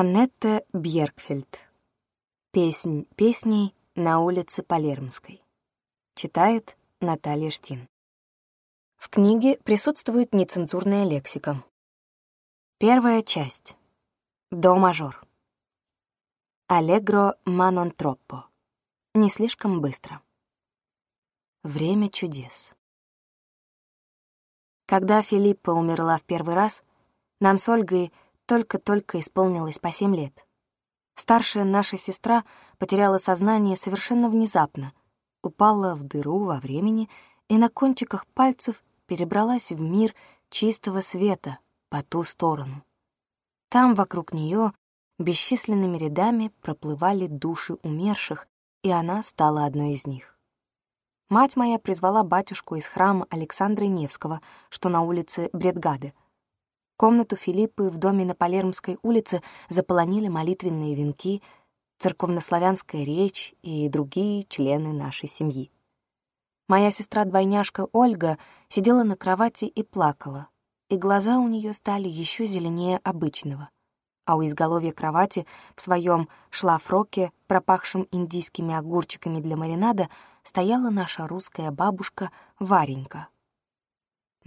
Анетта Бьеркфельд. Песнь песней на улице Палермской. Читает Наталья Штин. В книге присутствует нецензурная лексика. Первая часть. До мажор. Аллегро манон троппо. Не слишком быстро. Время чудес. Когда Филиппа умерла в первый раз, нам с Ольгой — только-только исполнилось по семь лет. Старшая наша сестра потеряла сознание совершенно внезапно, упала в дыру во времени и на кончиках пальцев перебралась в мир чистого света по ту сторону. Там вокруг нее бесчисленными рядами проплывали души умерших, и она стала одной из них. Мать моя призвала батюшку из храма Александра Невского, что на улице Бредгады — комнату Филиппы в доме на Палермской улице заполонили молитвенные венки, церковнославянская речь и другие члены нашей семьи. Моя сестра-двойняшка Ольга сидела на кровати и плакала, и глаза у нее стали еще зеленее обычного, а у изголовья кровати в своем шлафроке, пропахшем индийскими огурчиками для маринада, стояла наша русская бабушка Варенька —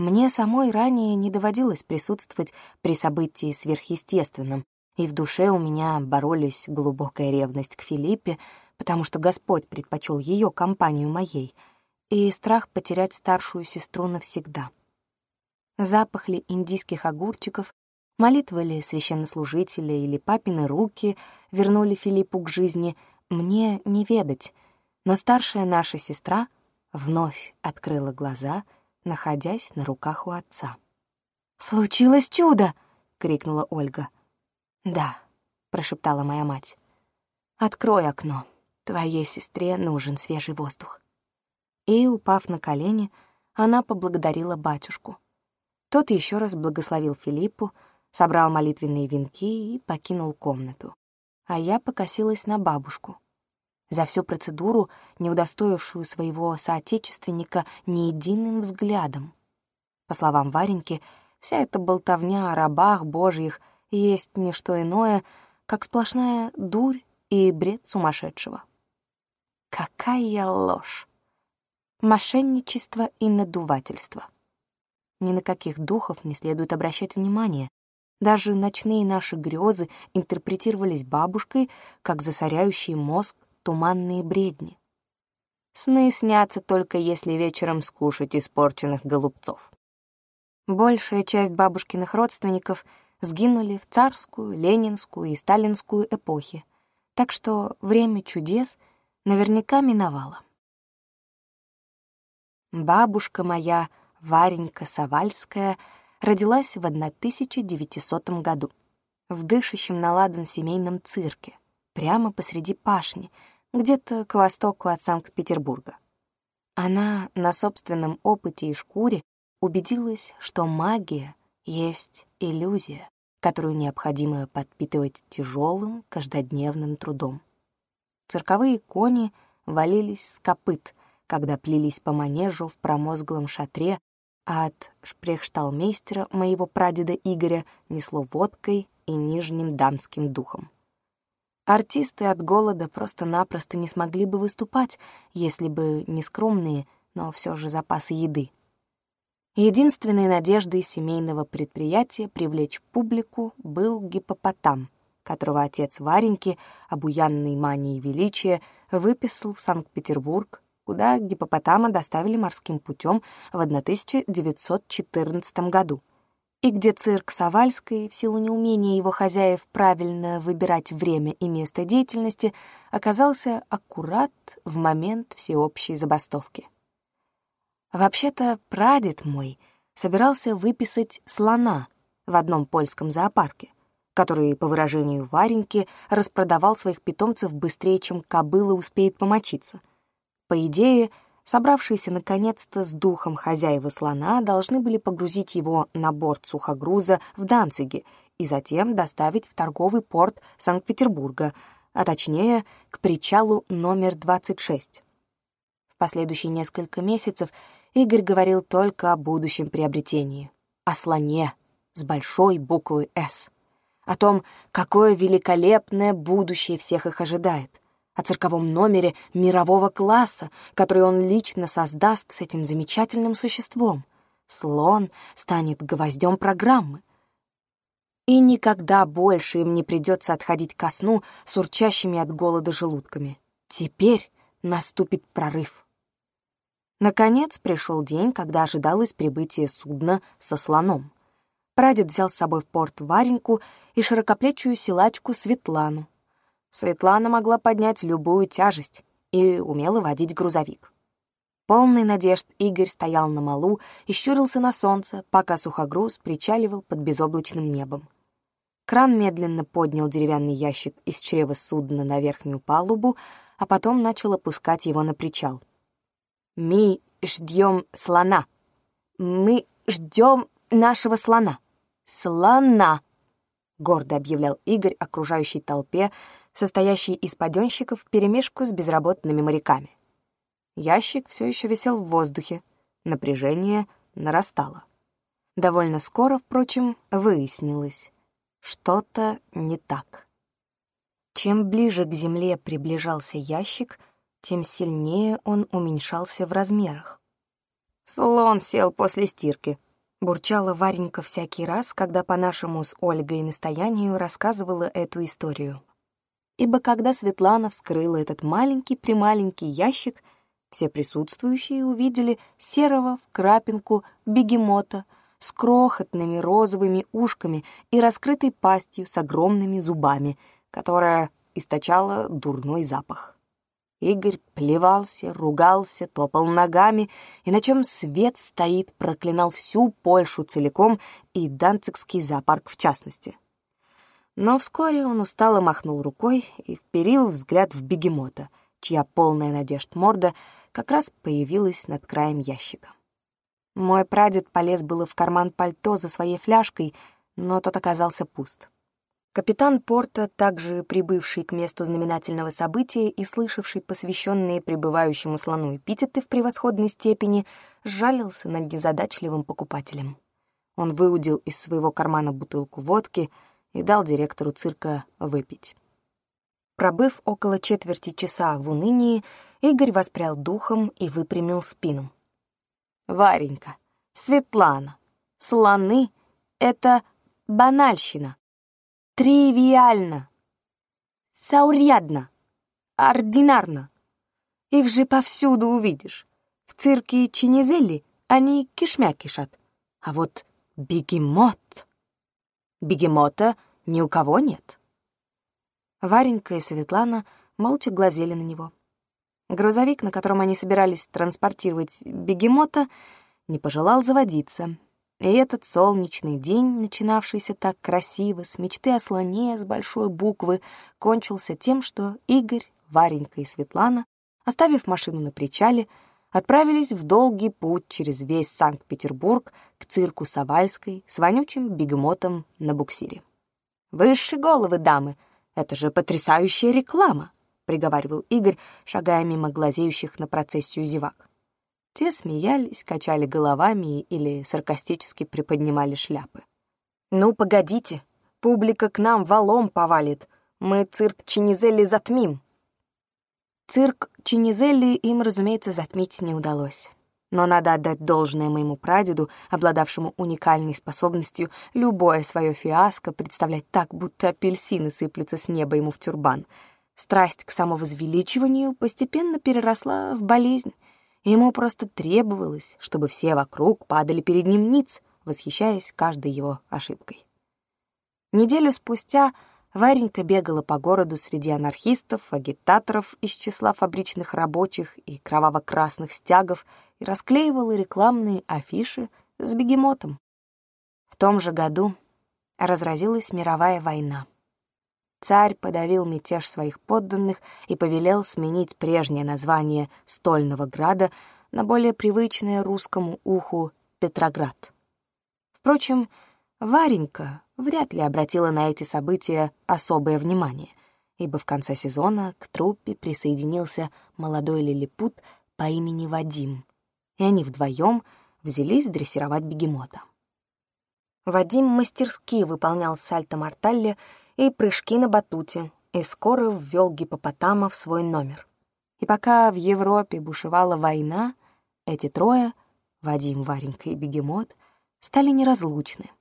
мне самой ранее не доводилось присутствовать при событии сверхъестественном, и в душе у меня боролись глубокая ревность к Филиппе, потому что Господь предпочел ее компанию моей, и страх потерять старшую сестру навсегда. Запах ли индийских огурчиков, молитвы ли священнослужителя или папины руки вернули Филиппу к жизни, мне не ведать, но старшая наша сестра вновь открыла глаза — находясь на руках у отца. «Случилось чудо!» — крикнула Ольга. «Да», — прошептала моя мать. «Открой окно. Твоей сестре нужен свежий воздух». И, упав на колени, она поблагодарила батюшку. Тот еще раз благословил Филиппу, собрал молитвенные венки и покинул комнату. А я покосилась на бабушку за всю процедуру, не удостоившую своего соотечественника ни единым взглядом. По словам Вареньки, вся эта болтовня о рабах божьих есть не что иное, как сплошная дурь и бред сумасшедшего. Какая ложь! Мошенничество и надувательство. Ни на каких духов не следует обращать внимание. даже ночные наши грезы интерпретировались бабушкой как засоряющие мозг туманные бредни. Сны снятся только если вечером скушать испорченных голубцов. Большая часть бабушкиных родственников сгинули в царскую, ленинскую и сталинскую эпохи, так что время чудес наверняка миновало. Бабушка моя, Варенька Савальская, родилась в 1900 году в дышащем наладан семейном цирке, прямо посреди пашни — где-то к востоку от Санкт-Петербурга. Она на собственном опыте и шкуре убедилась, что магия есть иллюзия, которую необходимо подпитывать тяжелым каждодневным трудом. Цирковые кони валились с копыт, когда плелись по манежу в промозглом шатре, а от шпрехшталмейстера моего прадеда Игоря несло водкой и нижним дамским духом. Артисты от голода просто-напросто не смогли бы выступать, если бы не скромные, но все же запасы еды. Единственной надеждой семейного предприятия привлечь публику был гипопотам, которого отец Вареньки, обуянный манией величия, выписал в Санкт-Петербург, куда гипопотама доставили морским путем в 1914 году и где цирк Савальской в силу неумения его хозяев правильно выбирать время и место деятельности оказался аккурат в момент всеобщей забастовки. Вообще-то прадед мой собирался выписать слона в одном польском зоопарке, который, по выражению Вареньки, распродавал своих питомцев быстрее, чем кобыла успеет помочиться. По идее, Собравшиеся наконец-то с духом хозяева слона должны были погрузить его на борт сухогруза в Данциге и затем доставить в торговый порт Санкт-Петербурга, а точнее к причалу номер 26. В последующие несколько месяцев Игорь говорил только о будущем приобретении, о слоне с большой буквы «С», о том, какое великолепное будущее всех их ожидает о цирковом номере мирового класса, который он лично создаст с этим замечательным существом. Слон станет гвоздем программы. И никогда больше им не придется отходить ко сну с урчащими от голода желудками. Теперь наступит прорыв. Наконец пришел день, когда ожидалось прибытие судна со слоном. Прадед взял с собой в порт Вареньку и широкоплечую силачку Светлану, Светлана могла поднять любую тяжесть и умела водить грузовик. Полный надежд Игорь стоял на малу и щурился на солнце, пока сухогруз причаливал под безоблачным небом. Кран медленно поднял деревянный ящик из чрева судна на верхнюю палубу, а потом начал опускать его на причал. «Мы ждем слона. Мы ждем нашего слона. Слона!» — гордо объявлял Игорь окружающей толпе, состоящий из паденщиков перемешку с безработными моряками. Ящик все еще висел в воздухе, напряжение нарастало. Довольно скоро, впрочем, выяснилось, что-то не так. Чем ближе к земле приближался ящик, тем сильнее он уменьшался в размерах. «Слон сел после стирки», — бурчала Варенька всякий раз, когда по-нашему с Ольгой настоянию рассказывала эту историю Ибо когда Светлана вскрыла этот маленький-прималенький ящик, все присутствующие увидели серого в крапинку бегемота с крохотными розовыми ушками и раскрытой пастью с огромными зубами, которая источала дурной запах. Игорь плевался, ругался, топал ногами и на чем свет стоит проклинал всю Польшу целиком и Данцикский зоопарк в частности. Но вскоре он устало махнул рукой и вперил взгляд в бегемота, чья полная надежд морда как раз появилась над краем ящика. Мой прадед полез было в карман пальто за своей фляжкой, но тот оказался пуст. Капитан Порта, также прибывший к месту знаменательного события и слышавший посвященные пребывающему слону эпитеты в превосходной степени, жалился над незадачливым покупателем. Он выудил из своего кармана бутылку водки — и дал директору цирка выпить. Пробыв около четверти часа в унынии, Игорь воспрял духом и выпрямил спину. «Варенька, Светлана, слоны — это банальщина, тривиально, саурядно, ординарно. Их же повсюду увидишь. В цирке Чинизели они кишмя кишат, а вот бегемот...» бегемота ни у кого нет. Варенька и Светлана молча глазели на него. Грузовик, на котором они собирались транспортировать бегемота, не пожелал заводиться. И этот солнечный день, начинавшийся так красиво, с мечты о слоне с большой буквы, кончился тем, что Игорь, Варенька и Светлана, оставив машину на причале, отправились в долгий путь через весь Санкт-Петербург к цирку Савальской с вонючим бегемотом на буксире. Выше головы, дамы! Это же потрясающая реклама!» — приговаривал Игорь, шагая мимо глазеющих на процессию зевак. Те смеялись, качали головами или саркастически приподнимали шляпы. «Ну, погодите! Публика к нам валом повалит! Мы цирк Чинизелли затмим!» Цирк Чинизелли им, разумеется, затмить не удалось. Но надо отдать должное моему прадеду, обладавшему уникальной способностью любое свое фиаско представлять так, будто апельсины сыплются с неба ему в тюрбан. Страсть к самовозвеличиванию постепенно переросла в болезнь. Ему просто требовалось, чтобы все вокруг падали перед ним ниц, восхищаясь каждой его ошибкой. Неделю спустя Варенька бегала по городу среди анархистов, агитаторов из числа фабричных рабочих и кроваво-красных стягов и расклеивала рекламные афиши с бегемотом. В том же году разразилась мировая война. Царь подавил мятеж своих подданных и повелел сменить прежнее название Стольного града на более привычное русскому уху Петроград. Впрочем, Варенька вряд ли обратила на эти события особое внимание, ибо в конце сезона к труппе присоединился молодой лилипут по имени Вадим, и они вдвоем взялись дрессировать бегемота. Вадим мастерски выполнял сальто-морталле и прыжки на батуте, и скоро ввел гипопотама в свой номер. И пока в Европе бушевала война, эти трое, Вадим, Варенька и бегемот, стали неразлучны —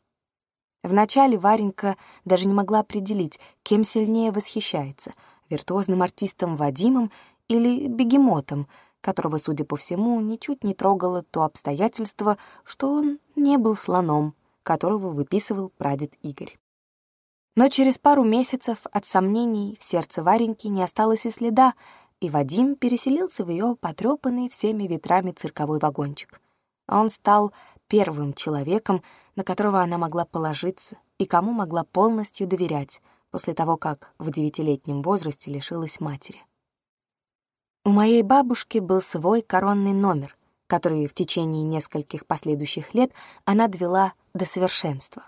Вначале Варенька даже не могла определить, кем сильнее восхищается — виртуозным артистом Вадимом или бегемотом, которого, судя по всему, ничуть не трогало то обстоятельство, что он не был слоном, которого выписывал прадед Игорь. Но через пару месяцев от сомнений в сердце Вареньки не осталось и следа, и Вадим переселился в ее потрепанный всеми ветрами цирковой вагончик. Он стал первым человеком, на которого она могла положиться и кому могла полностью доверять после того, как в девятилетнем возрасте лишилась матери. У моей бабушки был свой коронный номер, который в течение нескольких последующих лет она довела до совершенства.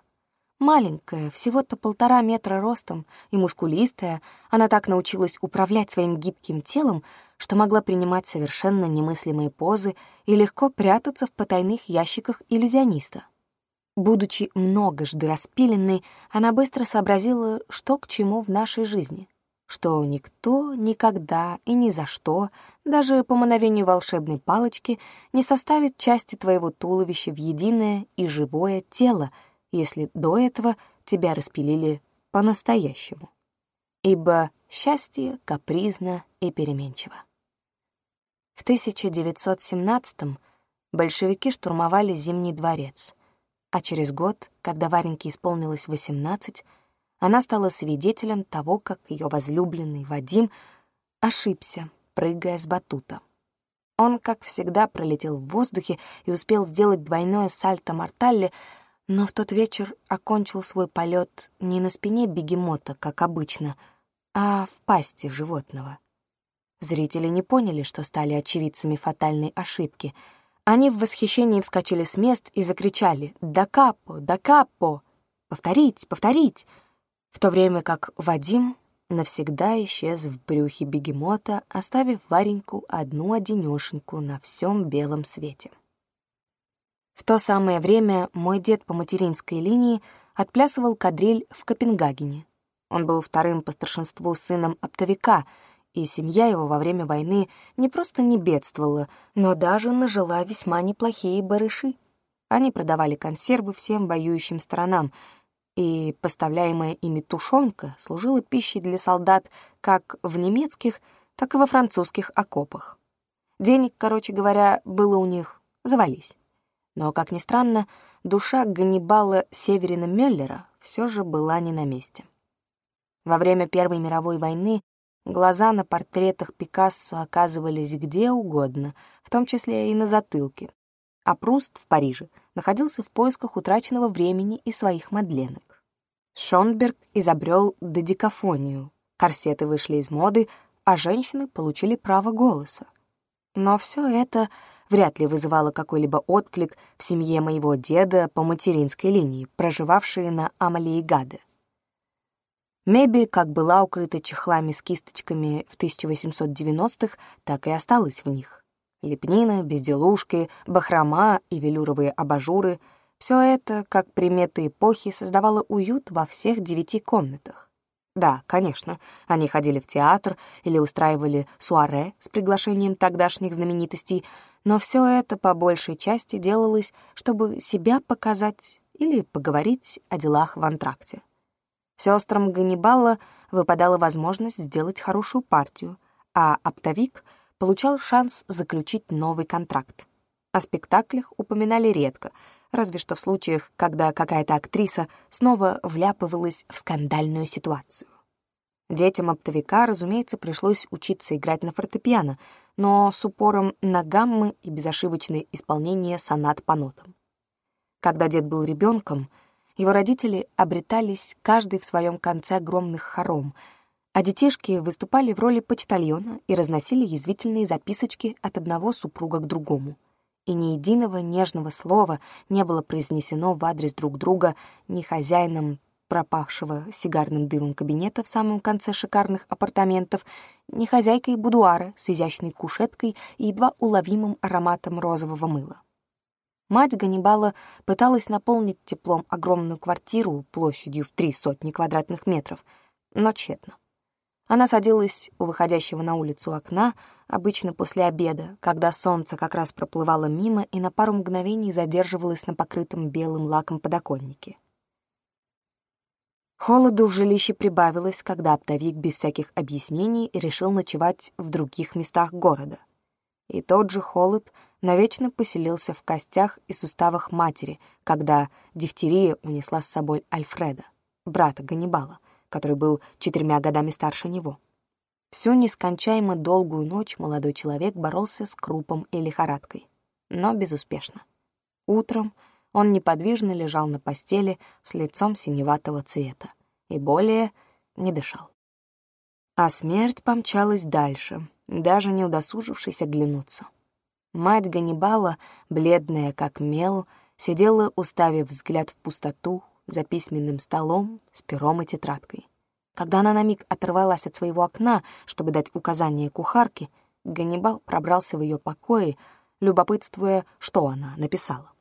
Маленькая, всего-то полтора метра ростом и мускулистая, она так научилась управлять своим гибким телом, что могла принимать совершенно немыслимые позы и легко прятаться в потайных ящиках иллюзиониста. Будучи многожды распиленной, она быстро сообразила, что к чему в нашей жизни, что никто никогда и ни за что, даже по мановению волшебной палочки, не составит части твоего туловища в единое и живое тело, если до этого тебя распилили по-настоящему. Ибо счастье капризно и переменчиво. В 1917 большевики штурмовали Зимний дворец — а через год, когда Вареньке исполнилось 18, она стала свидетелем того, как ее возлюбленный Вадим ошибся, прыгая с батута. Он, как всегда, пролетел в воздухе и успел сделать двойное сальто морталли, но в тот вечер окончил свой полет не на спине бегемота, как обычно, а в пасти животного. Зрители не поняли, что стали очевидцами фатальной ошибки — они в восхищении вскочили с мест и закричали «Да капо! Да капо!» «Повторить! Повторить!» В то время как Вадим навсегда исчез в брюхе бегемота, оставив Вареньку одну-одинешеньку на всем белом свете. В то самое время мой дед по материнской линии отплясывал кадриль в Копенгагене. Он был вторым по старшинству сыном оптовика — и семья его во время войны не просто не бедствовала, но даже нажила весьма неплохие барыши. Они продавали консервы всем воюющим сторонам, и поставляемая ими тушенка служила пищей для солдат как в немецких, так и во французских окопах. Денег, короче говоря, было у них, завались. Но, как ни странно, душа Ганнибала Северина Мюллера все же была не на месте. Во время Первой мировой войны Глаза на портретах Пикассо оказывались где угодно, в том числе и на затылке. А Пруст в Париже находился в поисках утраченного времени и своих мадленок. Шонберг изобрел додекафонию. Корсеты вышли из моды, а женщины получили право голоса. Но все это вряд ли вызывало какой-либо отклик в семье моего деда по материнской линии, проживавшей на Амалии Гаде. Мебель как была укрыта чехлами с кисточками в 1890-х, так и осталась в них. Лепнина, безделушки, бахрома и велюровые абажуры — все это, как приметы эпохи, создавало уют во всех девяти комнатах. Да, конечно, они ходили в театр или устраивали суаре с приглашением тогдашних знаменитостей, но все это по большей части делалось, чтобы себя показать или поговорить о делах в антракте. Сестрам Ганнибала выпадала возможность сделать хорошую партию, а оптовик получал шанс заключить новый контракт. О спектаклях упоминали редко, разве что в случаях, когда какая-то актриса снова вляпывалась в скандальную ситуацию. Детям оптовика, разумеется, пришлось учиться играть на фортепиано, но с упором на гаммы и безошибочное исполнение сонат по нотам. Когда дед был ребенком — его родители обретались каждый в своем конце огромных хором, а детишки выступали в роли почтальона и разносили язвительные записочки от одного супруга к другому. И ни единого нежного слова не было произнесено в адрес друг друга ни хозяином пропавшего сигарным дымом кабинета в самом конце шикарных апартаментов, ни хозяйкой будуара с изящной кушеткой и едва уловимым ароматом розового мыла. Мать Ганнибала пыталась наполнить теплом огромную квартиру площадью в три сотни квадратных метров, но тщетно. Она садилась у выходящего на улицу окна, обычно после обеда, когда солнце как раз проплывало мимо и на пару мгновений задерживалось на покрытом белым лаком подоконнике. Холоду в жилище прибавилось, когда оптовик без всяких объяснений решил ночевать в других местах города. И тот же холод — навечно поселился в костях и суставах матери, когда дифтерия унесла с собой Альфреда, брата Ганнибала, который был четырьмя годами старше него. Всю нескончаемо долгую ночь молодой человек боролся с крупом и лихорадкой, но безуспешно. Утром он неподвижно лежал на постели с лицом синеватого цвета и более не дышал. А смерть помчалась дальше, даже не удосужившись оглянуться. Мать Ганнибала, бледная как мел, сидела, уставив взгляд в пустоту, за письменным столом с пером и тетрадкой. Когда она на миг оторвалась от своего окна, чтобы дать указание кухарке, Ганнибал пробрался в ее покои, любопытствуя, что она написала.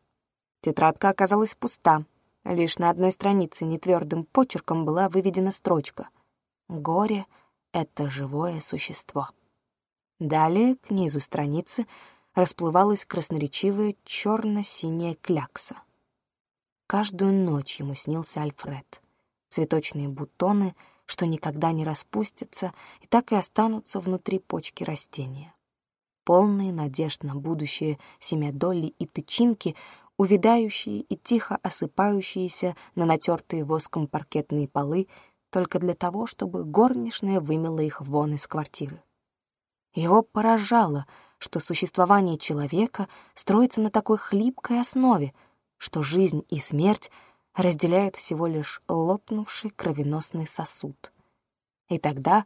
Тетрадка оказалась пуста. Лишь на одной странице нетвердым почерком была выведена строчка «Горе — это живое существо». Далее, к низу страницы, расплывалась красноречивая черно-синяя клякса. Каждую ночь ему снился Альфред. Цветочные бутоны, что никогда не распустятся и так и останутся внутри почки растения. Полные надежд на будущее семядолли и тычинки, увядающие и тихо осыпающиеся на натертые воском паркетные полы только для того, чтобы горничная вымела их вон из квартиры. Его поражало — что существование человека строится на такой хлипкой основе, что жизнь и смерть разделяют всего лишь лопнувший кровеносный сосуд. И тогда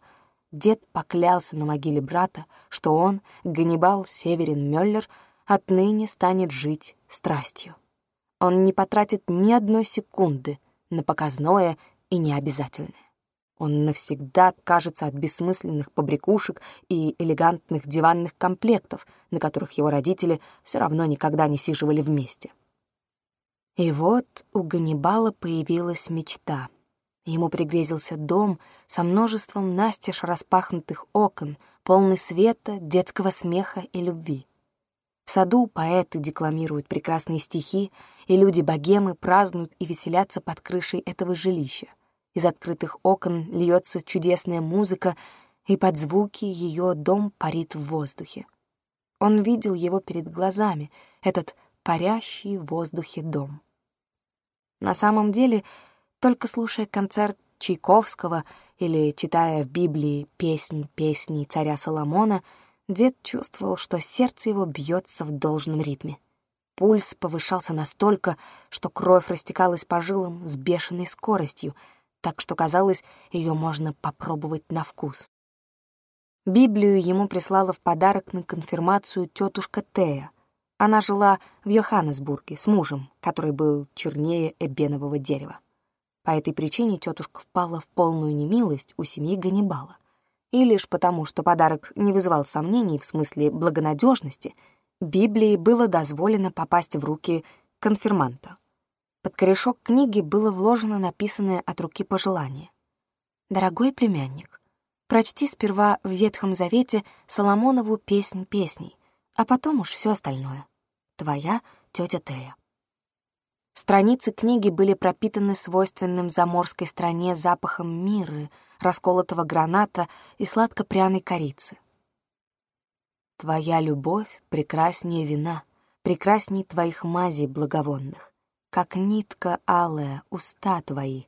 дед поклялся на могиле брата, что он, Ганнибал Северин Мюллер, отныне станет жить страстью. Он не потратит ни одной секунды на показное и необязательное. Он навсегда кажется от бессмысленных побрякушек и элегантных диванных комплектов, на которых его родители все равно никогда не сиживали вместе. И вот у Ганнибала появилась мечта. Ему пригрезился дом со множеством настежь распахнутых окон, полный света, детского смеха и любви. В саду поэты декламируют прекрасные стихи, и люди-богемы празднуют и веселятся под крышей этого жилища. Из открытых окон льется чудесная музыка, и под звуки ее дом парит в воздухе. Он видел его перед глазами, этот парящий в воздухе дом. На самом деле, только слушая концерт Чайковского или читая в Библии песнь песни царя Соломона, дед чувствовал, что сердце его бьется в должном ритме. Пульс повышался настолько, что кровь растекалась по жилам с бешеной скоростью — так что, казалось, ее можно попробовать на вкус. Библию ему прислала в подарок на конфирмацию тетушка Тея. Она жила в Йоханнесбурге с мужем, который был чернее эбенового дерева. По этой причине тетушка впала в полную немилость у семьи Ганнибала. И лишь потому, что подарок не вызывал сомнений в смысле благонадежности, Библии было дозволено попасть в руки конфирманта. Под корешок книги было вложено написанное от руки пожелание. «Дорогой племянник, прочти сперва в Ветхом Завете Соломонову песнь песней, а потом уж все остальное. Твоя тетя Тея». Страницы книги были пропитаны свойственным заморской стране запахом миры, расколотого граната и сладко-пряной корицы. «Твоя любовь прекраснее вина, прекрасней твоих мазей благовонных как нитка алая, уста твои».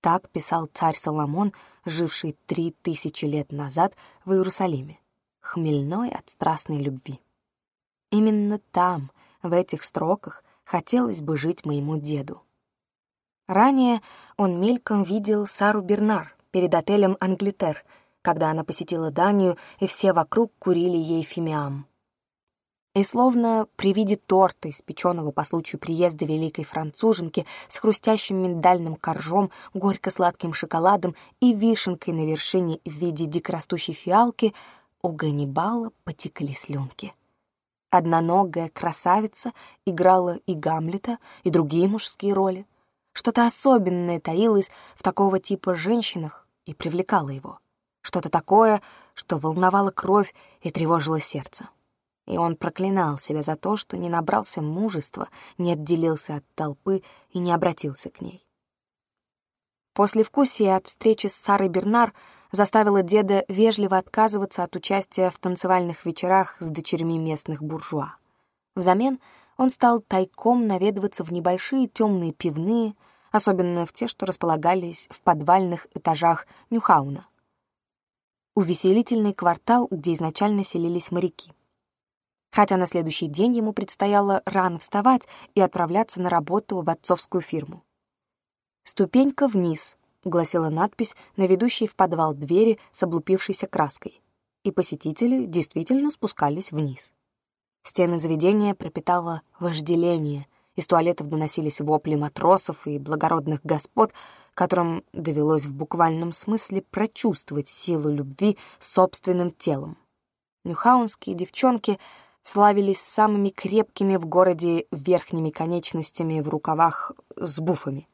Так писал царь Соломон, живший три тысячи лет назад в Иерусалиме, хмельной от страстной любви. Именно там, в этих строках, хотелось бы жить моему деду. Ранее он мельком видел Сару Бернар перед отелем «Англитер», когда она посетила Данию, и все вокруг курили ей фимиам и словно при виде торта, испеченного по случаю приезда великой француженки с хрустящим миндальным коржом, горько-сладким шоколадом и вишенкой на вершине в виде дикорастущей фиалки, у Ганнибала потекли слюнки. Одноногая красавица играла и Гамлета, и другие мужские роли. Что-то особенное таилось в такого типа женщинах и привлекало его. Что-то такое, что волновало кровь и тревожило сердце. И он проклинал себя за то, что не набрался мужества, не отделился от толпы и не обратился к ней. После Послевкусие от встречи с Сарой Бернар заставила деда вежливо отказываться от участия в танцевальных вечерах с дочерьми местных буржуа. Взамен он стал тайком наведываться в небольшие темные пивные, особенно в те, что располагались в подвальных этажах Нюхауна. Увеселительный квартал, где изначально селились моряки — Хотя на следующий день ему предстояло рано вставать и отправляться на работу в отцовскую фирму. «Ступенька вниз», — гласила надпись на ведущей в подвал двери с облупившейся краской. И посетители действительно спускались вниз. Стены заведения пропитало вожделение. Из туалетов доносились вопли матросов и благородных господ, которым довелось в буквальном смысле прочувствовать силу любви собственным телом. Нюхаунские девчонки — славились самыми крепкими в городе верхними конечностями в рукавах с буфами.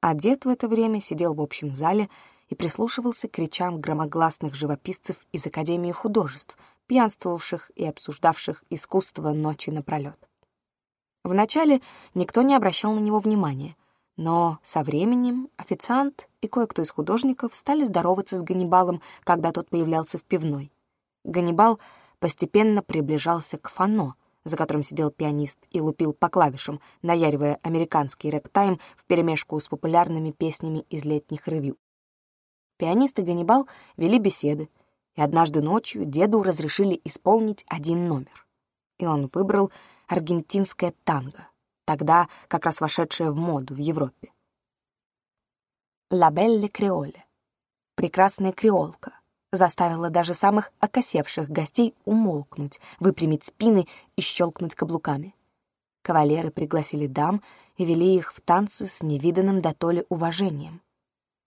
А дед в это время сидел в общем зале и прислушивался к кричам громогласных живописцев из Академии художеств, пьянствовавших и обсуждавших искусство ночи напролет. Вначале никто не обращал на него внимания, но со временем официант и кое-кто из художников стали здороваться с Ганнибалом, когда тот появлялся в пивной. Ганнибал — постепенно приближался к фано, за которым сидел пианист и лупил по клавишам, наяривая американский рэп-тайм вперемешку с популярными песнями из летних ревью. Пианист и Ганнибал вели беседы, и однажды ночью деду разрешили исполнить один номер. И он выбрал аргентинское танго, тогда как раз вошедшее в моду в Европе. «Ла Белле Креоле» — «Прекрасная креолка», заставила даже самых окосевших гостей умолкнуть, выпрямить спины и щелкнуть каблуками. Кавалеры пригласили дам и вели их в танцы с невиданным до толи уважением,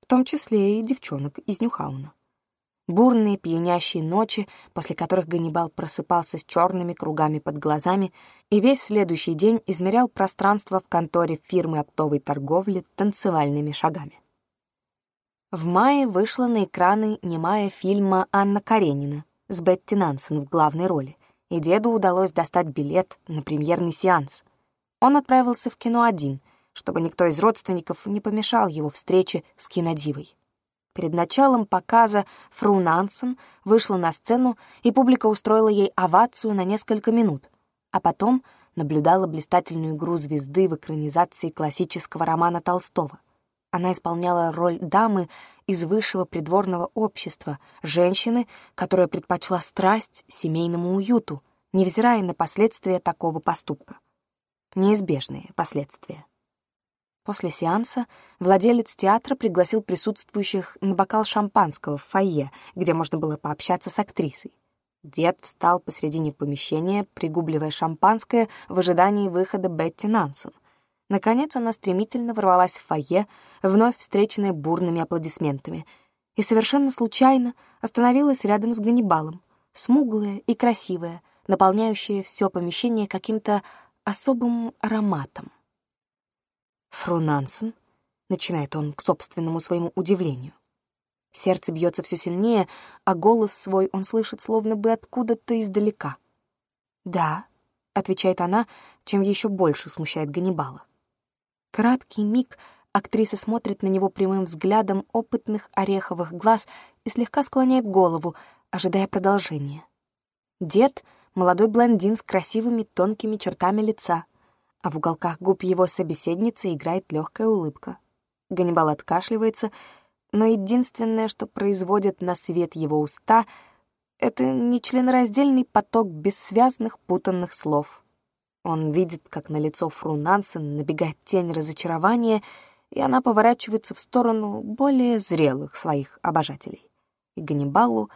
в том числе и девчонок из Нюхауна. Бурные пьянящие ночи, после которых Ганнибал просыпался с черными кругами под глазами и весь следующий день измерял пространство в конторе фирмы оптовой торговли танцевальными шагами. В мае вышла на экраны немая фильма «Анна Каренина» с Бетти Нансен в главной роли, и деду удалось достать билет на премьерный сеанс. Он отправился в кино один, чтобы никто из родственников не помешал его встрече с кинодивой. Перед началом показа Фру Нансен вышла на сцену, и публика устроила ей овацию на несколько минут, а потом наблюдала блистательную игру звезды в экранизации классического романа Толстого. Она исполняла роль дамы из высшего придворного общества, женщины, которая предпочла страсть семейному уюту, невзирая на последствия такого поступка. Неизбежные последствия. После сеанса владелец театра пригласил присутствующих на бокал шампанского в фойе, где можно было пообщаться с актрисой. Дед встал посредине помещения, пригубливая шампанское в ожидании выхода Бетти Нансон. Наконец она стремительно ворвалась в фойе, вновь встреченная бурными аплодисментами, и совершенно случайно остановилась рядом с Ганнибалом, смуглая и красивая, наполняющая все помещение каким-то особым ароматом. «Фру Нансен», — начинает он к собственному своему удивлению. Сердце бьется все сильнее, а голос свой он слышит словно бы откуда-то издалека. «Да», — отвечает она, чем еще больше смущает Ганнибала. Краткий миг актриса смотрит на него прямым взглядом опытных ореховых глаз и слегка склоняет голову, ожидая продолжения. Дед — молодой блондин с красивыми тонкими чертами лица, а в уголках губ его собеседницы играет легкая улыбка. Ганнибал откашливается, но единственное, что производит на свет его уста — это нечленораздельный поток бессвязных путанных слов — он видит, как на лицо Фру Нансен набегает тень разочарования, и она поворачивается в сторону более зрелых своих обожателей. И Ганнибалу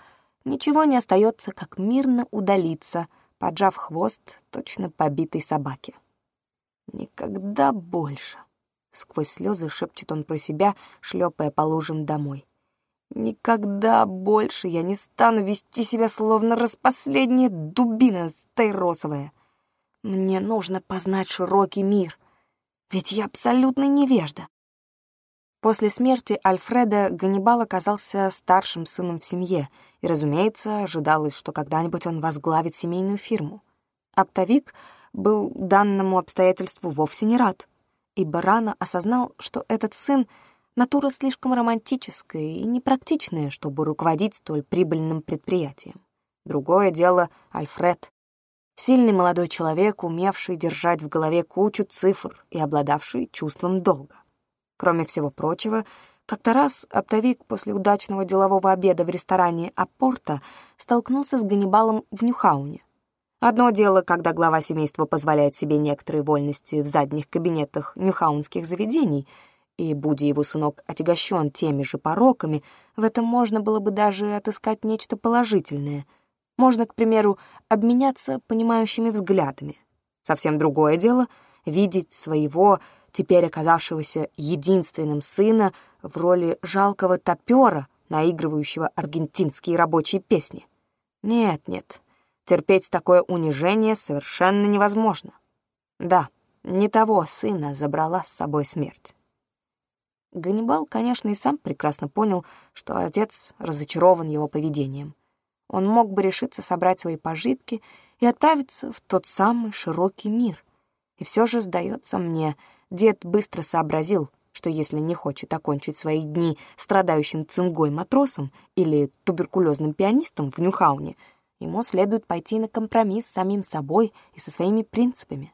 ничего не остается, как мирно удалиться, поджав хвост точно побитой собаке. «Никогда больше!» — сквозь слезы шепчет он про себя, шлепая по лужам домой. «Никогда больше я не стану вести себя, словно распоследняя дубина стайросовая!» Мне нужно познать широкий мир, ведь я абсолютно невежда. После смерти Альфреда Ганнибал оказался старшим сыном в семье, и, разумеется, ожидалось, что когда-нибудь он возглавит семейную фирму. Оптовик был данному обстоятельству вовсе не рад, и Барана осознал, что этот сын — натура слишком романтическая и непрактичная, чтобы руководить столь прибыльным предприятием. Другое дело — Альфред, Сильный молодой человек, умевший держать в голове кучу цифр и обладавший чувством долга. Кроме всего прочего, как-то раз оптовик после удачного делового обеда в ресторане «Апорта» столкнулся с Ганнибалом в Нюхауне. Одно дело, когда глава семейства позволяет себе некоторые вольности в задних кабинетах нюхаунских заведений, и, будь его сынок отягощен теми же пороками, в этом можно было бы даже отыскать нечто положительное — можно, к примеру, обменяться понимающими взглядами. Совсем другое дело — видеть своего, теперь оказавшегося единственным сына, в роли жалкого топера, наигрывающего аргентинские рабочие песни. Нет, нет, терпеть такое унижение совершенно невозможно. Да, не того сына забрала с собой смерть. Ганнибал, конечно, и сам прекрасно понял, что отец разочарован его поведением — он мог бы решиться собрать свои пожитки и отправиться в тот самый широкий мир. И все же, сдается мне, дед быстро сообразил, что если не хочет окончить свои дни страдающим цингой-матросом или туберкулезным пианистом в Нюхауне, ему следует пойти на компромисс с самим собой и со своими принципами.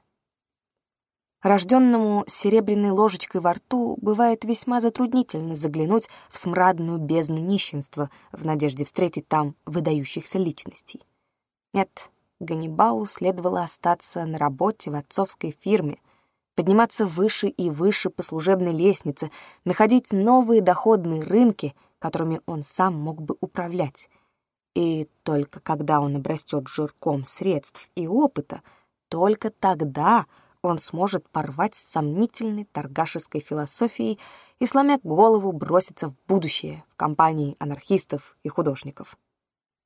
Рожденному серебряной ложечкой во рту бывает весьма затруднительно заглянуть в смрадную бездну нищенства в надежде встретить там выдающихся личностей. Нет, Ганнибалу следовало остаться на работе в отцовской фирме, подниматься выше и выше по служебной лестнице, находить новые доходные рынки, которыми он сам мог бы управлять. И только когда он обрастет жирком средств и опыта, только тогда — он сможет порвать с сомнительной торгашеской философией и, сломя голову, броситься в будущее в компании анархистов и художников.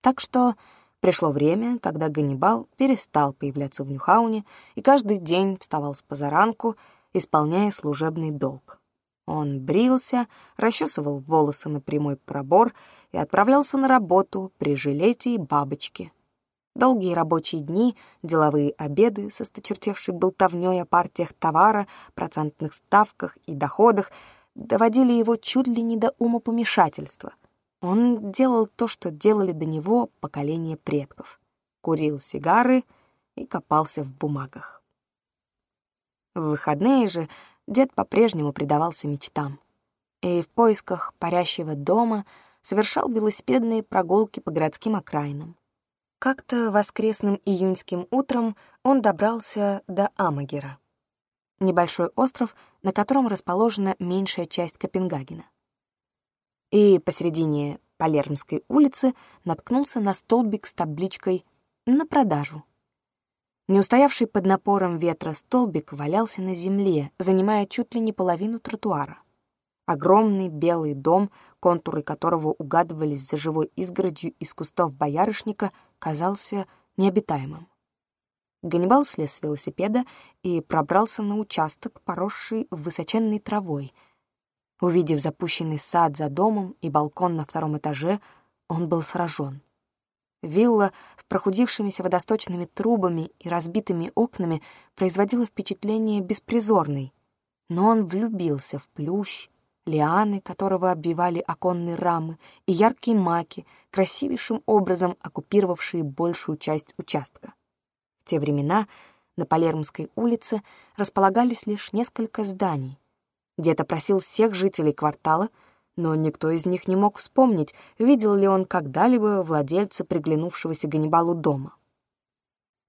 Так что пришло время, когда Ганнибал перестал появляться в Нюхауне и каждый день вставал с позаранку, исполняя служебный долг. Он брился, расчесывал волосы на прямой пробор и отправлялся на работу при жилете и бабочке — Долгие рабочие дни, деловые обеды с осточертевшей болтовнёй о партиях товара, процентных ставках и доходах доводили его чуть ли не до умопомешательства. Он делал то, что делали до него поколения предков. Курил сигары и копался в бумагах. В выходные же дед по-прежнему предавался мечтам. И в поисках парящего дома совершал велосипедные прогулки по городским окраинам как-то воскресным июньским утром он добрался до Амагера, небольшой остров, на котором расположена меньшая часть Копенгагена. И посредине Палермской улицы наткнулся на столбик с табличкой «На продажу». Не устоявший под напором ветра столбик валялся на земле, занимая чуть ли не половину тротуара. Огромный белый дом контуры которого угадывались за живой изгородью из кустов боярышника, казался необитаемым. Ганнибал слез с велосипеда и пробрался на участок, поросший высоченной травой. Увидев запущенный сад за домом и балкон на втором этаже, он был сражен. Вилла с прохудившимися водосточными трубами и разбитыми окнами производила впечатление беспризорной, но он влюбился в плющ, лианы которого обвивали оконные рамы, и яркие маки, красивейшим образом оккупировавшие большую часть участка. В те времена на Палермской улице располагались лишь несколько зданий. Где-то просил всех жителей квартала, но никто из них не мог вспомнить, видел ли он когда-либо владельца приглянувшегося Ганнибалу дома.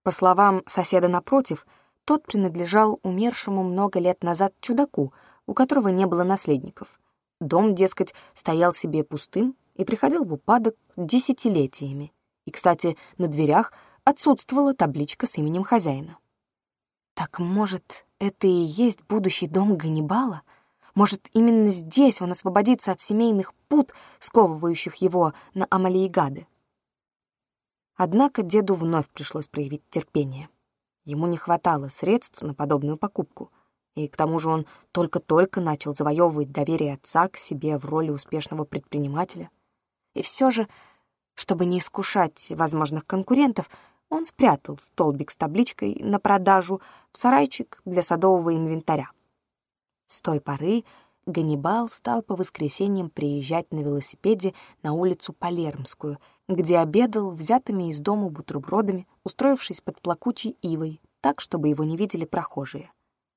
По словам соседа напротив, тот принадлежал умершему много лет назад чудаку — у которого не было наследников. Дом, дескать, стоял себе пустым и приходил в упадок десятилетиями. И, кстати, на дверях отсутствовала табличка с именем хозяина. Так, может, это и есть будущий дом Ганнибала? Может, именно здесь он освободится от семейных пут, сковывающих его на Амалиегады? Однако деду вновь пришлось проявить терпение. Ему не хватало средств на подобную покупку — и к тому же он только-только начал завоевывать доверие отца к себе в роли успешного предпринимателя. И все же, чтобы не искушать возможных конкурентов, он спрятал столбик с табличкой на продажу в сарайчик для садового инвентаря. С той поры Ганнибал стал по воскресеньям приезжать на велосипеде на улицу Палермскую, где обедал взятыми из дома бутербродами, устроившись под плакучей ивой, так, чтобы его не видели прохожие.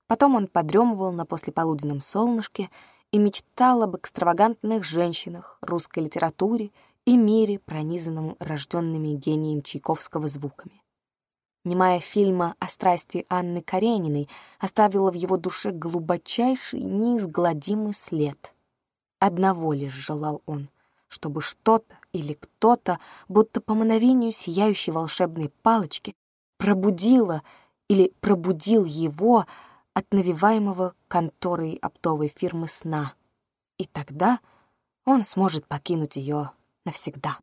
Потом он подремывал на послеполуденном солнышке и мечтал об экстравагантных женщинах, русской литературе и мире, пронизанном рожденными гением Чайковского звуками. Немая фильма о страсти Анны Карениной оставила в его душе глубочайший, неизгладимый след. Одного лишь желал он, чтобы что-то или кто-то, будто по мановению сияющей волшебной палочки, пробудило или пробудил его, от навиваемого конторой оптовой фирмы сна. И тогда он сможет покинуть ее навсегда.